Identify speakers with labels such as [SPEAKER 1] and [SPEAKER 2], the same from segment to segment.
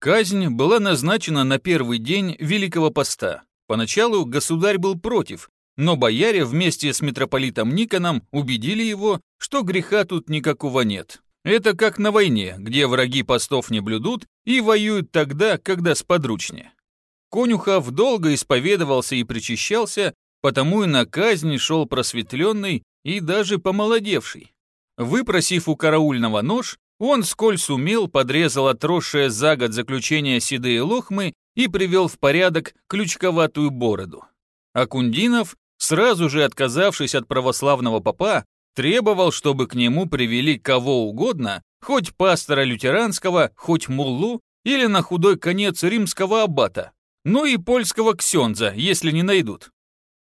[SPEAKER 1] Казнь была назначена на первый день Великого Поста. Поначалу государь был против, но бояре вместе с митрополитом Никоном убедили его, что греха тут никакого нет. Это как на войне, где враги постов не блюдут и воюют тогда, когда сподручнее. Конюхов долго исповедовался и причащался, потому и на казнь шел просветленный и даже помолодевший. Выпросив у караульного нож, он, сколь сумел, подрезал отросшее за год заключение седые лохмы и привел в порядок ключковатую бороду. Акундинов, сразу же отказавшись от православного попа, требовал, чтобы к нему привели кого угодно, хоть пастора лютеранского, хоть муллу или на худой конец римского аббата, ну и польского ксенза, если не найдут.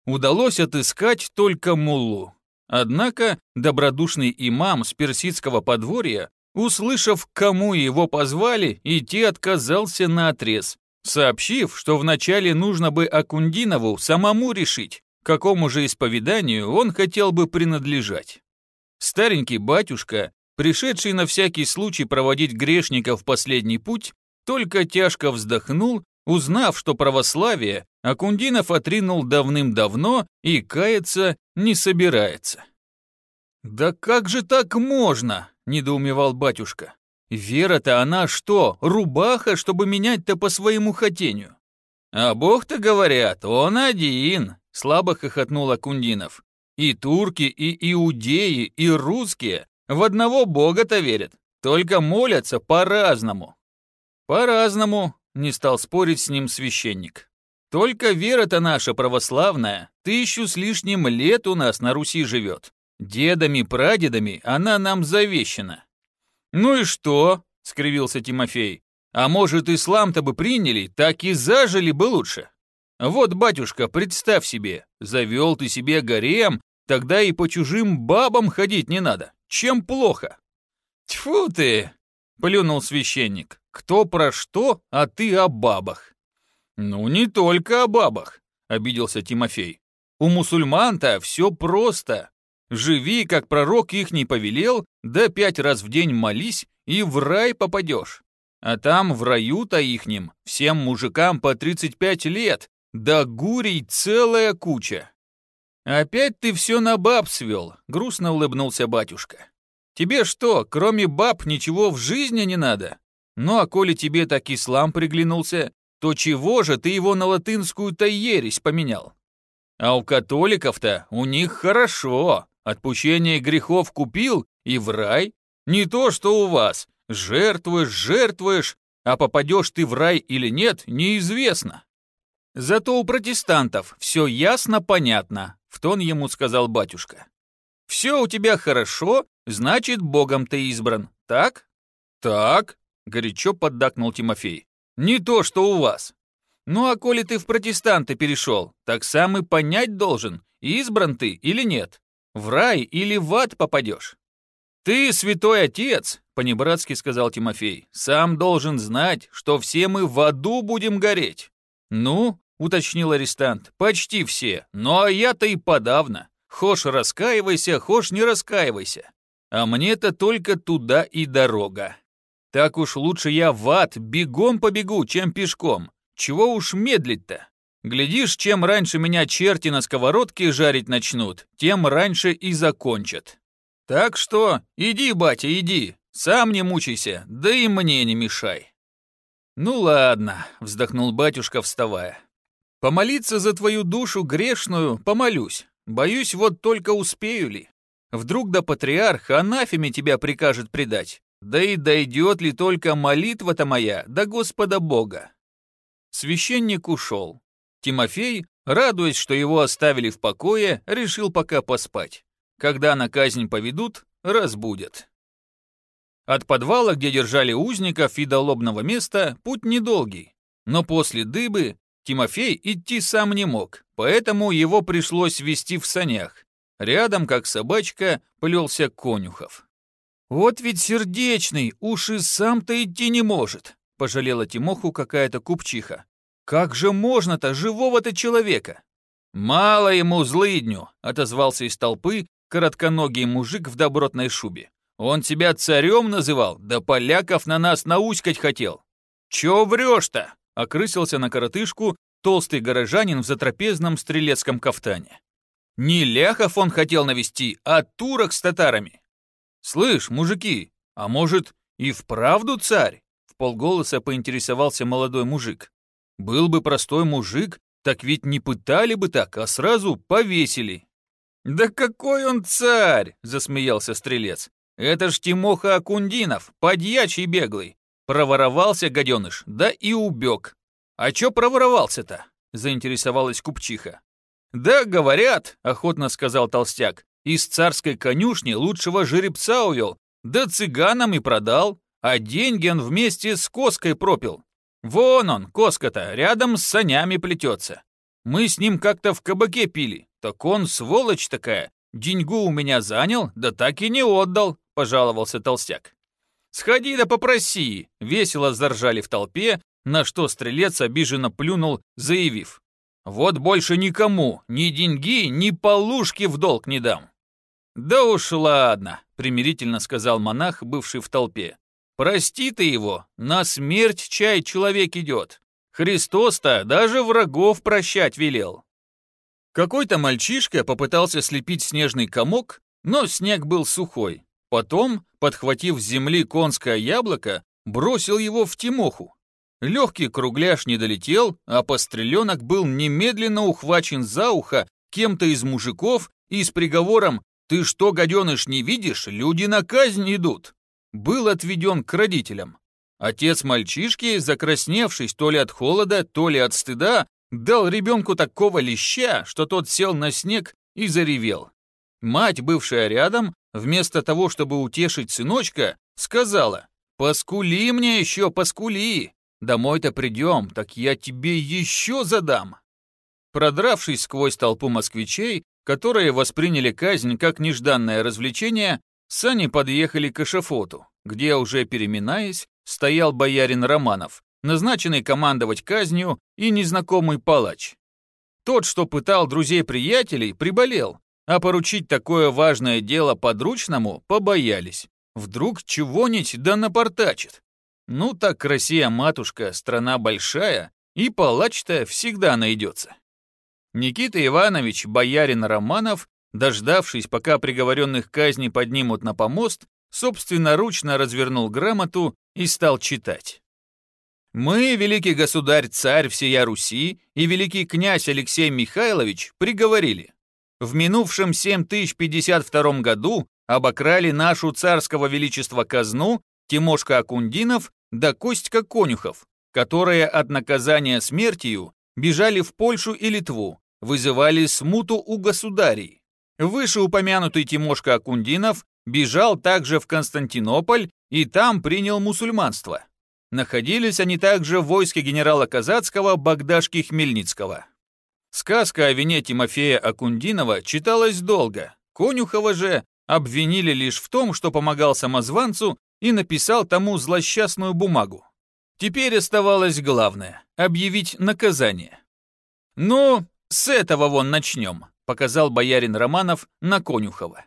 [SPEAKER 1] Удалось отыскать только муллу. Однако добродушный имам с персидского подворья Услышав, кому его позвали, идти отказался на отрез, сообщив, что вначале нужно бы Акундинову самому решить, какому же исповеданию он хотел бы принадлежать. Старенький батюшка, пришедший на всякий случай проводить грешников в последний путь, только тяжко вздохнул, узнав, что православие Акундинов отринул давным-давно и каяться не собирается. «Да как же так можно?» Недоумевал батюшка. Вера-то она что, рубаха, чтобы менять-то по своему хотению? А бог-то, говорят, он один, слабо хохотнул Акундинов. И турки, и иудеи, и русские в одного бога-то верят, только молятся по-разному. По-разному, не стал спорить с ним священник. Только вера-то наша православная, тысячу с лишним лет у нас на Руси живет. Дедами-прадедами она нам завещена. Ну и что? скривился Тимофей. А может, ислам-то бы приняли, так и зажили бы лучше. Вот, батюшка, представь себе, завел ты себе гарем, тогда и по чужим бабам ходить не надо. Чем плохо? Тьфу ты, плюнул священник. Кто про что, а ты о бабах. Ну, не только о бабах, обиделся Тимофей. У мусульман-то все просто. Живи, как пророк их не повелел, да пять раз в день молись, и в рай попадешь. А там, в раю-то ихним, всем мужикам по 35 лет, да гурей целая куча. Опять ты все на баб свел, грустно улыбнулся батюшка. Тебе что, кроме баб ничего в жизни не надо? Ну а коли тебе так ислам приглянулся, то чего же ты его на латынскую-то ересь поменял? А у католиков-то у них хорошо, Отпущение грехов купил и в рай? Не то, что у вас. Жертвуешь, жертвуешь, а попадешь ты в рай или нет, неизвестно. Зато у протестантов все ясно, понятно, в тон ему сказал батюшка. Все у тебя хорошо, значит, Богом ты избран, так? Так, горячо поддакнул Тимофей. Не то, что у вас. Ну а коли ты в протестанты перешел, так сам и понять должен, избран ты или нет. В рай или в ад попадешь. Ты, святой отец, понебратски сказал Тимофей, сам должен знать, что все мы в аду будем гореть. Ну, уточнил арестант, почти все, но я-то и подавно. Хошь раскаивайся, хошь не раскаивайся. А мне-то только туда и дорога. Так уж лучше я в ад бегом побегу, чем пешком. Чего уж медлить-то? Глядишь, чем раньше меня черти на сковородке жарить начнут, тем раньше и закончат. Так что иди, батя, иди, сам не мучайся, да и мне не мешай. Ну ладно, вздохнул батюшка, вставая. Помолиться за твою душу грешную помолюсь. Боюсь, вот только успею ли. Вдруг да патриарх анафеме тебя прикажет предать. Да и дойдет ли только молитва-то моя до Господа Бога? Священник ушел. Тимофей, радуясь, что его оставили в покое, решил пока поспать. Когда на казнь поведут, разбудят. От подвала, где держали узников и до лобного места, путь недолгий. Но после дыбы Тимофей идти сам не мог, поэтому его пришлось вести в санях. Рядом, как собачка, плелся конюхов. «Вот ведь сердечный, уж и сам-то идти не может», пожалела Тимоху какая-то купчиха. Как же можно-то живого-то человека? Мало ему злыдню, отозвался из толпы коротконогий мужик в добротной шубе. Он тебя царем называл, да поляков на нас науськать хотел. «Чё врёшь-то?» — окрысился на коротышку толстый горожанин в затрапезном стрелецком кафтане. «Не ляхов он хотел навести, а турок с татарами». «Слышь, мужики, а может, и вправду царь?» — в полголоса поинтересовался молодой мужик. «Был бы простой мужик, так ведь не пытали бы так, а сразу повесили». «Да какой он царь!» — засмеялся стрелец. «Это ж Тимоха Акундинов, подьячий беглый. Проворовался гаденыш, да и убег. А чё проворовался-то? Заинтересовалась купчиха. Да, говорят, охотно сказал толстяк, из царской конюшни лучшего жеребца увел, да цыганам и продал, а деньги он вместе с коской пропил. Вон он, коска-то, рядом с санями плетется. Мы с ним как-то в кабаке пили, так он, сволочь такая, деньгу у меня занял, да так и не отдал, пожаловался толстяк. «Сходи да попроси!» — весело заржали в толпе, на что стрелец обиженно плюнул, заявив. «Вот больше никому ни деньги, ни полушки в долг не дам». «Да уж ладно», — примирительно сказал монах, бывший в толпе. «Прости ты его, на смерть чай человек идет. Христос-то даже врагов прощать велел». Какой-то мальчишка попытался слепить снежный комок, но снег был сухой. Потом, подхватив с земли конское яблоко, бросил его в Тимоху. Легкий кругляш не долетел, а постреленок был немедленно ухвачен за ухо кем-то из мужиков и с приговором «Ты что, гаденыш, не видишь? Люди на казнь идут!» Был отведен к родителям. Отец мальчишки, закрасневшись то ли от холода, то ли от стыда, дал ребенку такого леща, что тот сел на снег и заревел. Мать, бывшая рядом, вместо того, чтобы утешить сыночка, сказала, «Поскули мне еще, поскули! Домой-то придем, так я тебе еще задам!» Продравшись сквозь толпу москвичей, которые восприняли казнь как нежданное развлечение, сани подъехали к эшафоту, где, уже переминаясь, стоял боярин Романов, назначенный командовать казнью и незнакомый палач. Тот, что пытал друзей-приятелей, приболел, а поручить такое важное дело подручному побоялись. Вдруг чего-нибудь да напортачит. Ну так Россия-матушка, страна большая, и палач-то всегда найдется. Никита Иванович, боярин Романов, дождавшись, пока приговоренных казни поднимут на помост, собственноручно развернул грамоту и стал читать. «Мы, великий государь-царь всея Руси и великий князь Алексей Михайлович, приговорили в минувшем 7052 году обокрали нашу царского величества казну Тимошка Акундинов да Костька Конюхов, которые от наказания смертью бежали в Польшу и Литву, вызывали смуту у государей. Вышеупомянутый Тимошка Акундинов бежал также в Константинополь и там принял мусульманство. Находились они также в войске генерала Казацкого Богдашки Хмельницкого. Сказка о вине Тимофея Акундинова читалась долго. Конюхова же обвинили лишь в том, что помогал самозванцу и написал тому злосчастную бумагу. Теперь оставалось главное — объявить наказание. «Ну, с этого вон начнем», — показал боярин Романов на Конюхова.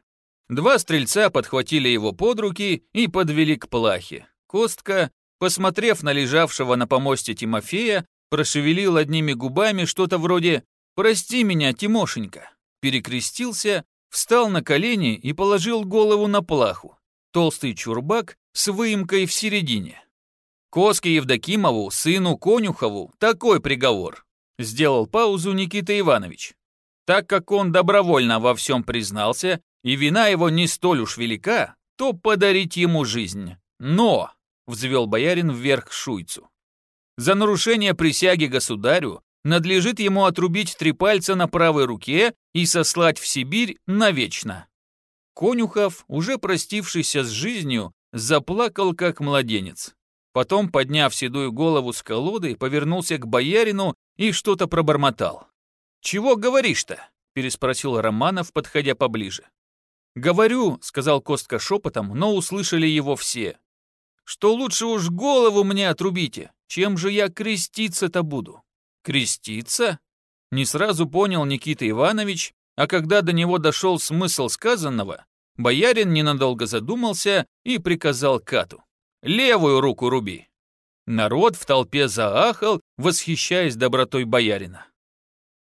[SPEAKER 1] Два стрельца подхватили его под руки и подвели к плахе. Костка, посмотрев на лежавшего на помосте Тимофея, прошевелил одними губами что-то вроде «Прости меня, Тимошенька», перекрестился, встал на колени и положил голову на плаху. Толстый чурбак с выемкой в середине. Коске Евдокимову, сыну Конюхову, такой приговор. Сделал паузу Никита Иванович. Так как он добровольно во всем признался, и вина его не столь уж велика, то подарить ему жизнь. Но, взвел боярин вверх шуйцу, за нарушение присяги государю надлежит ему отрубить три пальца на правой руке и сослать в Сибирь навечно. Конюхов, уже простившийся с жизнью, заплакал как младенец. Потом, подняв седую голову с колоды, повернулся к боярину и что-то пробормотал. «Чего говоришь-то?» – переспросил Романов, подходя поближе. «Говорю», – сказал Костка шепотом, но услышали его все. «Что лучше уж голову мне отрубите, чем же я креститься-то буду?» «Креститься?» Не сразу понял Никита Иванович, а когда до него дошел смысл сказанного, боярин ненадолго задумался и приказал Кату. «Левую руку руби». Народ в толпе заахал, восхищаясь добротой боярина.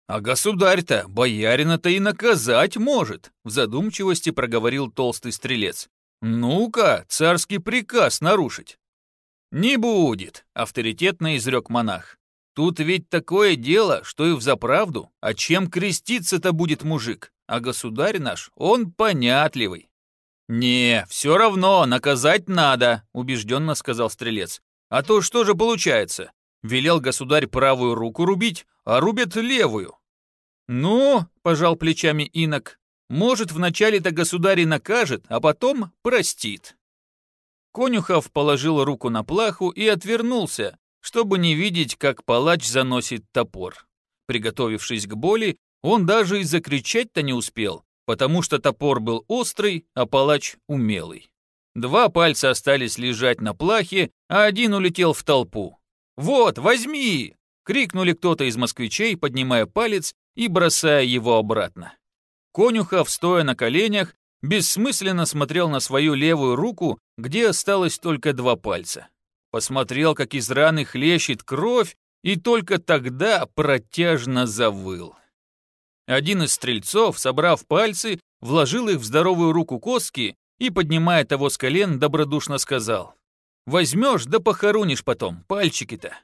[SPEAKER 1] «А государь-то боярина-то и наказать может», в задумчивости проговорил толстый стрелец. «Ну-ка, царский приказ нарушить». «Не будет», — авторитетно изрек монах. «Тут ведь такое дело, что и взаправду, а чем креститься-то будет мужик, а государь наш, он понятливый». «Не, все равно, наказать надо», — убежденно сказал стрелец. «А то что же получается? Велел государь правую руку рубить, а рубят левую». «Ну», — пожал плечами инок, «может, вначале-то государь накажет, а потом простит». Конюхов положил руку на плаху и отвернулся, чтобы не видеть, как палач заносит топор. Приготовившись к боли, он даже и закричать-то не успел, потому что топор был острый, а палач умелый. Два пальца остались лежать на плахе, а один улетел в толпу. «Вот, возьми!» — крикнули кто-то из москвичей, поднимая палец и бросая его обратно. Конюхов, стоя на коленях, бессмысленно смотрел на свою левую руку, где осталось только два пальца. Посмотрел, как из раны хлещет кровь, и только тогда протяжно завыл. Один из стрельцов, собрав пальцы, вложил их в здоровую руку Коски и, поднимая того с колен, добродушно сказал. «Возьмешь, да похоронишь потом, пальчики-то».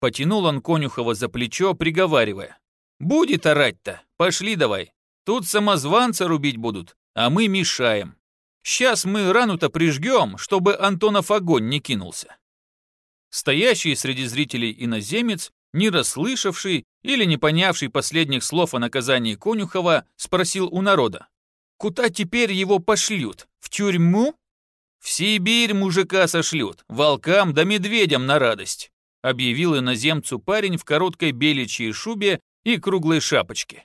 [SPEAKER 1] Потянул он Конюхова за плечо, приговаривая. «Будет орать-то, пошли давай. Тут самозванца рубить будут, а мы мешаем. Сейчас мы рану-то прижгем, чтобы Антонов огонь не кинулся». Стоящий среди зрителей иноземец не расслышавший или не понявший последних слов о наказании Конюхова, спросил у народа. «Куда теперь его пошлют? В тюрьму?» «В Сибирь мужика сошлют, волкам да медведям на радость», объявил иноземцу парень в короткой беличьей шубе и круглой шапочке.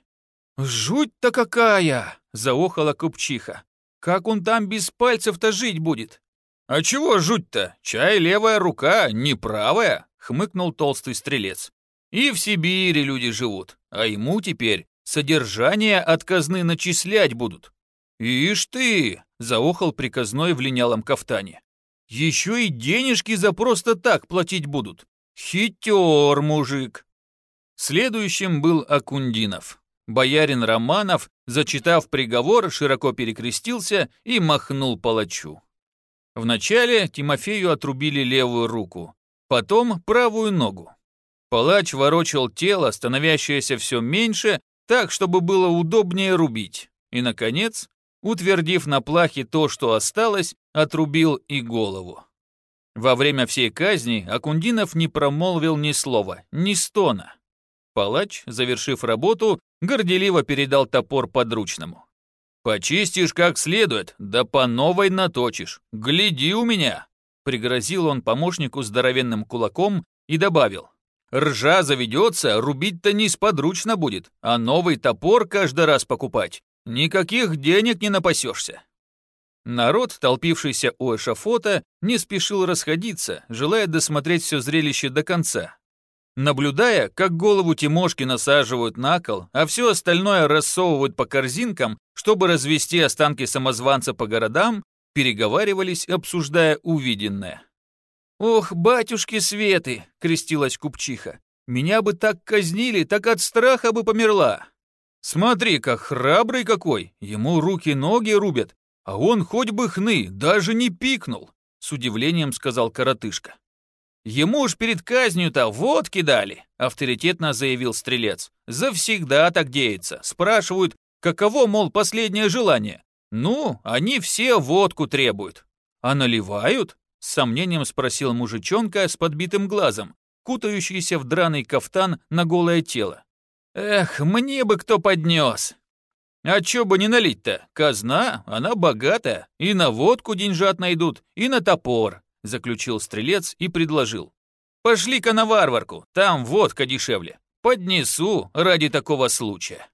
[SPEAKER 1] «Жуть-то какая!» – заохала купчиха. «Как он там без пальцев-то жить будет?» «А чего жуть-то? Чай левая рука, не правая?» хмыкнул толстый стрелец. И в Сибири люди живут, а ему теперь содержание от казны начислять будут. Ишь ты, заохал приказной в линялом кафтане. Еще и денежки за просто так платить будут. Хитер мужик. Следующим был Акундинов. Боярин Романов, зачитав приговор, широко перекрестился и махнул палачу. Вначале Тимофею отрубили левую руку, потом правую ногу. Палач ворочал тело, становящееся все меньше, так, чтобы было удобнее рубить. И, наконец, утвердив на плахе то, что осталось, отрубил и голову. Во время всей казни Акундинов не промолвил ни слова, ни стона. Палач, завершив работу, горделиво передал топор подручному. «Почистишь как следует, да по новой наточишь. Гляди у меня!» Пригрозил он помощнику здоровенным кулаком и добавил. «Ржа заведется, рубить-то несподручно будет, а новый топор каждый раз покупать. Никаких денег не напасешься». Народ, толпившийся у эшафота, не спешил расходиться, желая досмотреть все зрелище до конца. Наблюдая, как голову Тимошки насаживают на кол, а все остальное рассовывают по корзинкам, чтобы развести останки самозванца по городам, переговаривались, обсуждая увиденное. «Ох, батюшки Светы!» — крестилась купчиха. «Меня бы так казнили, так от страха бы померла!» «Смотри, как храбрый какой! Ему руки-ноги рубят, а он хоть бы хны, даже не пикнул!» — с удивлением сказал коротышка. «Ему уж перед казнью-то водки дали», — авторитетно заявил стрелец. «Завсегда так деется. Спрашивают, каково, мол, последнее желание. «Ну, они все водку требуют». «А наливают?» — с сомнением спросил мужичонка с подбитым глазом, кутающийся в драный кафтан на голое тело. «Эх, мне бы кто поднес!» «А чё бы не налить-то? Казна, она богатая, и на водку деньжат найдут, и на топор», — заключил стрелец и предложил. «Пошли-ка на варварку, там водка дешевле. Поднесу ради такого случая».